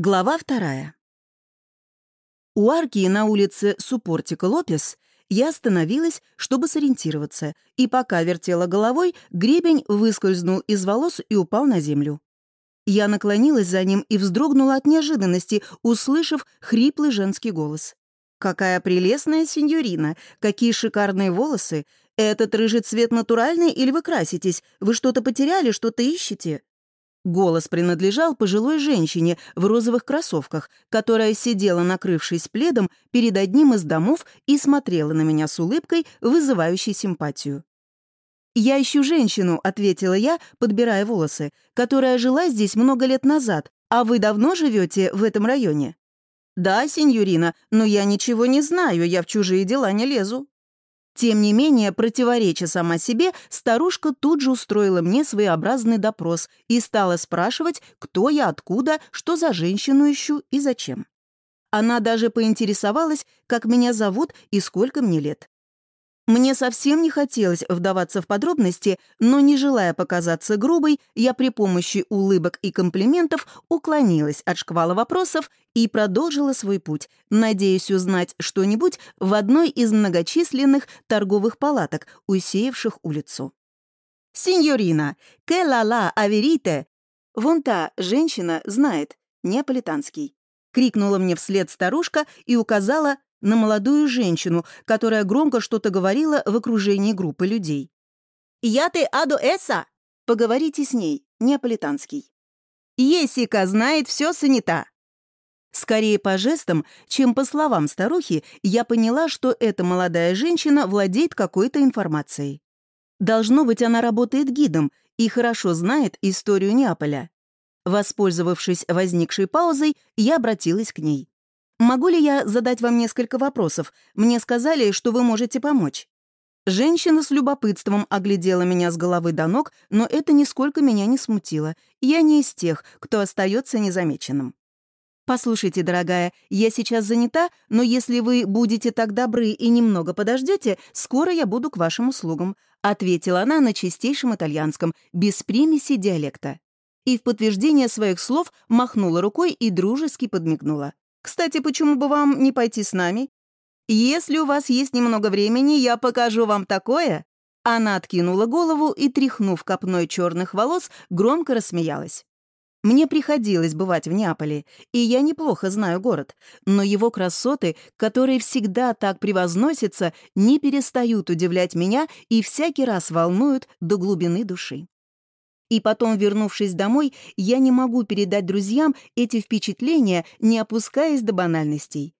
Глава вторая. У арки на улице Супортика Лопес я остановилась, чтобы сориентироваться, и пока вертела головой, гребень выскользнул из волос и упал на землю. Я наклонилась за ним и вздрогнула от неожиданности, услышав хриплый женский голос. «Какая прелестная сеньорина! Какие шикарные волосы! Этот рыжий цвет натуральный или вы краситесь? Вы что-то потеряли, что-то ищете?» Голос принадлежал пожилой женщине в розовых кроссовках, которая сидела, накрывшись пледом, перед одним из домов и смотрела на меня с улыбкой, вызывающей симпатию. «Я ищу женщину», — ответила я, подбирая волосы, «которая жила здесь много лет назад. А вы давно живете в этом районе?» «Да, сеньорина, но я ничего не знаю, я в чужие дела не лезу». Тем не менее, противореча сама себе, старушка тут же устроила мне своеобразный допрос и стала спрашивать, кто я, откуда, что за женщину ищу и зачем. Она даже поинтересовалась, как меня зовут и сколько мне лет. Мне совсем не хотелось вдаваться в подробности, но, не желая показаться грубой, я при помощи улыбок и комплиментов уклонилась от шквала вопросов и продолжила свой путь, надеясь узнать что-нибудь в одной из многочисленных торговых палаток, усеявших улицу. «Синьорина, la la аверите?» Вон та женщина знает, неаполитанский. Крикнула мне вслед старушка и указала на молодую женщину, которая громко что-то говорила в окружении группы людей. «Я ты аду эса!» «Поговорите с ней, неаполитанский». «Есика знает все санита!» Скорее по жестам, чем по словам старухи, я поняла, что эта молодая женщина владеет какой-то информацией. Должно быть, она работает гидом и хорошо знает историю Неаполя. Воспользовавшись возникшей паузой, я обратилась к ней. «Могу ли я задать вам несколько вопросов? Мне сказали, что вы можете помочь». Женщина с любопытством оглядела меня с головы до ног, но это нисколько меня не смутило. Я не из тех, кто остается незамеченным. «Послушайте, дорогая, я сейчас занята, но если вы будете так добры и немного подождете, скоро я буду к вашим услугам», ответила она на чистейшем итальянском, без примеси диалекта. И в подтверждение своих слов махнула рукой и дружески подмигнула. Кстати, почему бы вам не пойти с нами? Если у вас есть немного времени, я покажу вам такое». Она откинула голову и, тряхнув копной черных волос, громко рассмеялась. Мне приходилось бывать в Неаполе, и я неплохо знаю город, но его красоты, которые всегда так превозносятся, не перестают удивлять меня и всякий раз волнуют до глубины души. И потом, вернувшись домой, я не могу передать друзьям эти впечатления, не опускаясь до банальностей.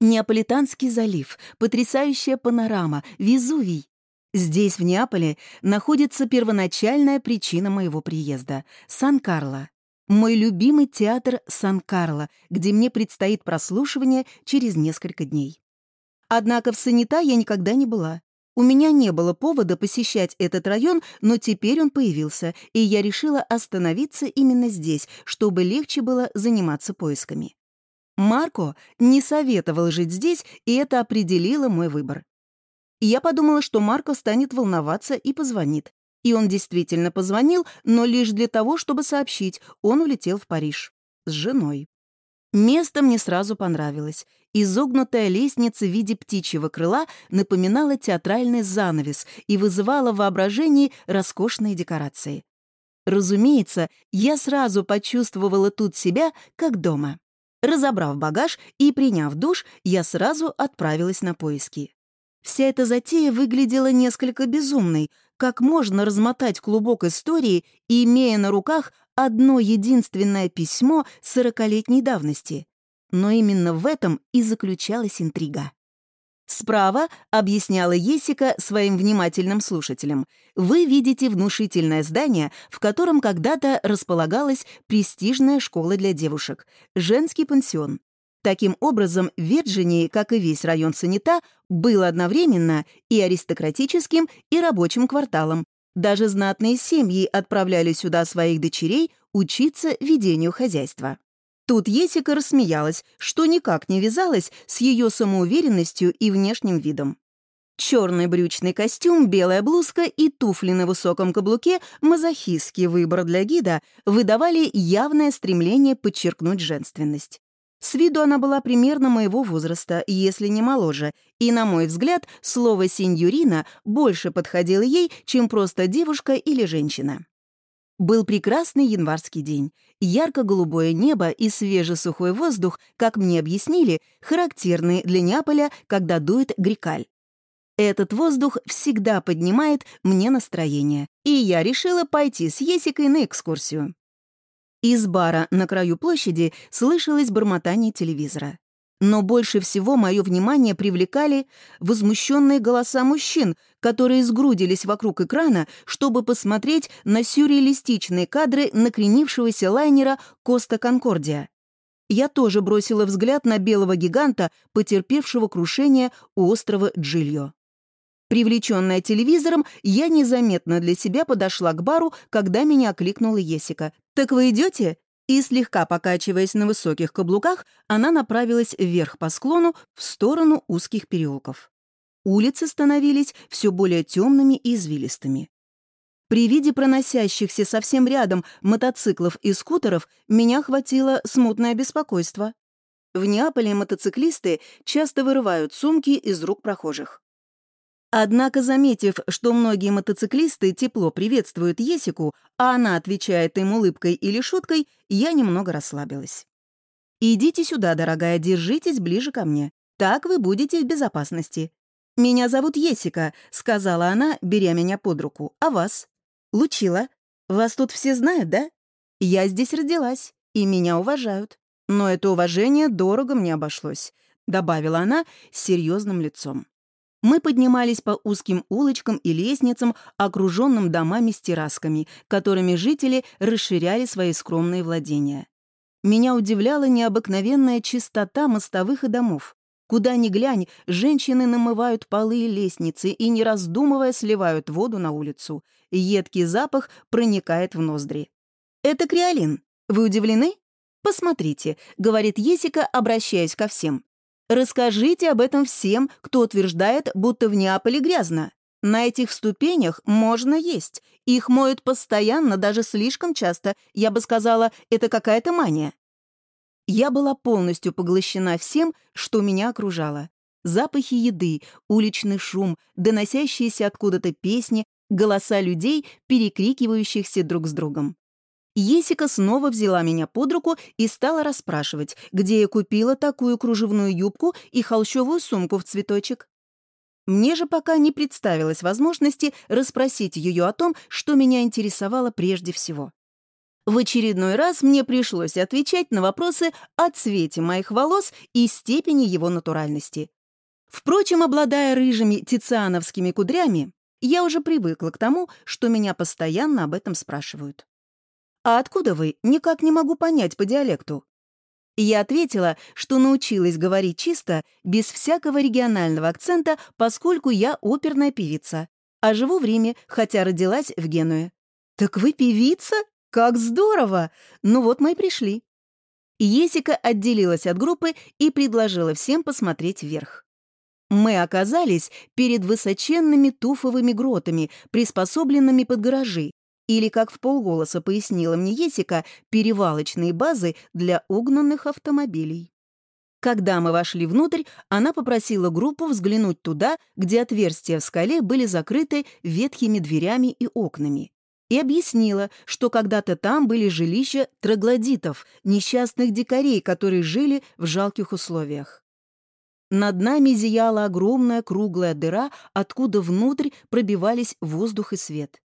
Неаполитанский залив, потрясающая панорама, Везувий. Здесь, в Неаполе, находится первоначальная причина моего приезда — Сан-Карло. Мой любимый театр Сан-Карло, где мне предстоит прослушивание через несколько дней. Однако в Санита я никогда не была. У меня не было повода посещать этот район, но теперь он появился, и я решила остановиться именно здесь, чтобы легче было заниматься поисками. Марко не советовал жить здесь, и это определило мой выбор. Я подумала, что Марко станет волноваться и позвонит. И он действительно позвонил, но лишь для того, чтобы сообщить, он улетел в Париж. С женой. Место мне сразу понравилось. Изогнутая лестница в виде птичьего крыла напоминала театральный занавес и вызывала в воображении роскошные декорации. Разумеется, я сразу почувствовала тут себя как дома. Разобрав багаж и приняв душ, я сразу отправилась на поиски. Вся эта затея выглядела несколько безумной. Как можно размотать клубок истории, имея на руках одно единственное письмо сорокалетней давности? Но именно в этом и заключалась интрига. Справа, объясняла Есика своим внимательным слушателям, вы видите внушительное здание, в котором когда-то располагалась престижная школа для девушек, женский пансион. Таким образом, Вирджинии, как и весь район Санита, был одновременно и аристократическим, и рабочим кварталом. Даже знатные семьи отправляли сюда своих дочерей учиться ведению хозяйства. Тут Есика рассмеялась, что никак не вязалось с ее самоуверенностью и внешним видом. Черный брючный костюм, белая блузка и туфли на высоком каблуке, мазохистский выбор для гида, выдавали явное стремление подчеркнуть женственность. С виду она была примерно моего возраста, если не моложе, и, на мой взгляд, слово «сеньорина» больше подходило ей, чем просто девушка или женщина. Был прекрасный январский день. Ярко-голубое небо и свежий сухой воздух, как мне объяснили, характерны для Неаполя, когда дует грикаль. Этот воздух всегда поднимает мне настроение, и я решила пойти с Есикой на экскурсию. Из бара на краю площади слышалось бормотание телевизора. Но больше всего мое внимание привлекали возмущенные голоса мужчин, которые сгрудились вокруг экрана, чтобы посмотреть на сюрреалистичные кадры накренившегося лайнера «Коста Конкордия». Я тоже бросила взгляд на белого гиганта, потерпевшего крушение у острова Джильо. Привлеченная телевизором, я незаметно для себя подошла к бару, когда меня окликнула Есика. «Так вы идете?» И, слегка покачиваясь на высоких каблуках, она направилась вверх по склону в сторону узких переулков. Улицы становились все более темными и извилистыми. При виде проносящихся совсем рядом мотоциклов и скутеров меня охватило смутное беспокойство. В Неаполе мотоциклисты часто вырывают сумки из рук прохожих. Однако, заметив, что многие мотоциклисты тепло приветствуют Есику, а она отвечает им улыбкой или шуткой, я немного расслабилась. «Идите сюда, дорогая, держитесь ближе ко мне. Так вы будете в безопасности. Меня зовут Есика», — сказала она, беря меня под руку. «А вас?» «Лучила. Вас тут все знают, да? Я здесь родилась, и меня уважают. Но это уважение дорого мне обошлось», — добавила она с серьезным лицом. Мы поднимались по узким улочкам и лестницам, окруженным домами с террасками, которыми жители расширяли свои скромные владения. Меня удивляла необыкновенная чистота мостовых и домов. Куда ни глянь, женщины намывают полы и лестницы и, не раздумывая, сливают воду на улицу. Едкий запах проникает в ноздри. «Это креолин. Вы удивлены?» «Посмотрите», — говорит Есика, обращаясь ко всем. Расскажите об этом всем, кто утверждает, будто в Неаполе грязно. На этих ступенях можно есть. Их моют постоянно, даже слишком часто. Я бы сказала, это какая-то мания. Я была полностью поглощена всем, что меня окружало. Запахи еды, уличный шум, доносящиеся откуда-то песни, голоса людей, перекрикивающихся друг с другом. Есика снова взяла меня под руку и стала расспрашивать, где я купила такую кружевную юбку и холщовую сумку в цветочек. Мне же пока не представилось возможности расспросить ее о том, что меня интересовало прежде всего. В очередной раз мне пришлось отвечать на вопросы о цвете моих волос и степени его натуральности. Впрочем, обладая рыжими тициановскими кудрями, я уже привыкла к тому, что меня постоянно об этом спрашивают. «А откуда вы? Никак не могу понять по диалекту». Я ответила, что научилась говорить чисто, без всякого регионального акцента, поскольку я оперная певица, а живу в Риме, хотя родилась в Генуе. «Так вы певица? Как здорово! Ну вот мы и пришли». Есика отделилась от группы и предложила всем посмотреть вверх. Мы оказались перед высоченными туфовыми гротами, приспособленными под гаражи, или, как в полголоса пояснила мне Есика, перевалочные базы для угнанных автомобилей. Когда мы вошли внутрь, она попросила группу взглянуть туда, где отверстия в скале были закрыты ветхими дверями и окнами. И объяснила, что когда-то там были жилища троглодитов, несчастных дикарей, которые жили в жалких условиях. Над нами зияла огромная круглая дыра, откуда внутрь пробивались воздух и свет.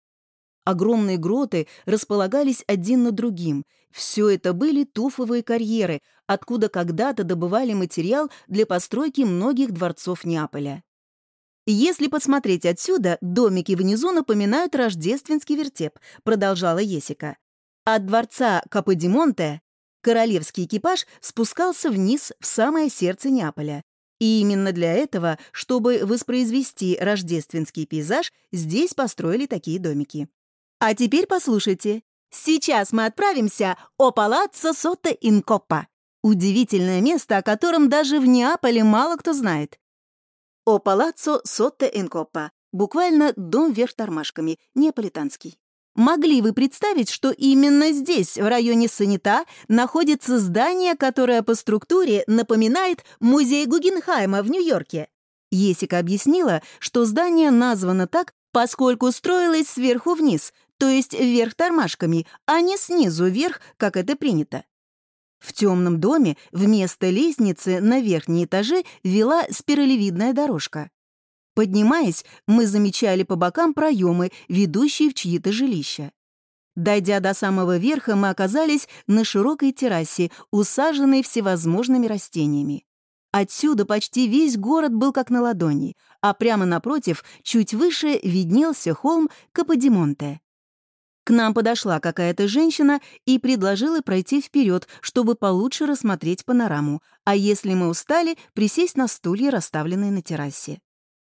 Огромные гроты располагались один над другим. Все это были туфовые карьеры, откуда когда-то добывали материал для постройки многих дворцов Неаполя. «Если посмотреть отсюда, домики внизу напоминают рождественский вертеп», продолжала Есика. От дворца Каподимонте королевский экипаж спускался вниз в самое сердце Неаполя. И именно для этого, чтобы воспроизвести рождественский пейзаж, здесь построили такие домики. А теперь послушайте. Сейчас мы отправимся о Палаццо Сотто Инкоппа. Удивительное место, о котором даже в Неаполе мало кто знает. «О палаццо сотте инкоппа», буквально «дом вверх тормашками», неаполитанский. Могли вы представить, что именно здесь, в районе Санита, находится здание, которое по структуре напоминает музей Гугенхайма в Нью-Йорке? Есика объяснила, что здание названо так, поскольку строилось сверху вниз, то есть вверх тормашками, а не снизу вверх, как это принято. В темном доме вместо лестницы на верхние этажи вела спиралевидная дорожка. Поднимаясь, мы замечали по бокам проемы, ведущие в чьи-то жилища. Дойдя до самого верха, мы оказались на широкой террасе, усаженной всевозможными растениями. Отсюда почти весь город был как на ладони, а прямо напротив, чуть выше, виднелся холм Каподимонте. К нам подошла какая-то женщина и предложила пройти вперед, чтобы получше рассмотреть панораму, а если мы устали, присесть на стулья, расставленные на террасе.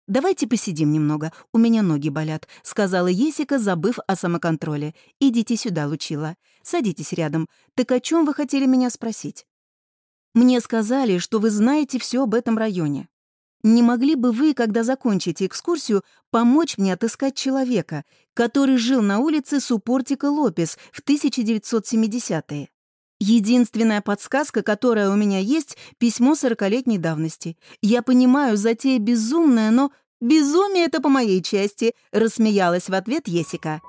«Давайте посидим немного, у меня ноги болят», — сказала Есика, забыв о самоконтроле. «Идите сюда, Лучила. Садитесь рядом. Так о чем вы хотели меня спросить?» «Мне сказали, что вы знаете все об этом районе. Не могли бы вы, когда закончите экскурсию, помочь мне отыскать человека, который жил на улице Супортика Лопес в 1970-е?» Единственная подсказка, которая у меня есть, письмо сорокалетней давности. Я понимаю, затея безумная, но безумие это по моей части, рассмеялась в ответ Есика.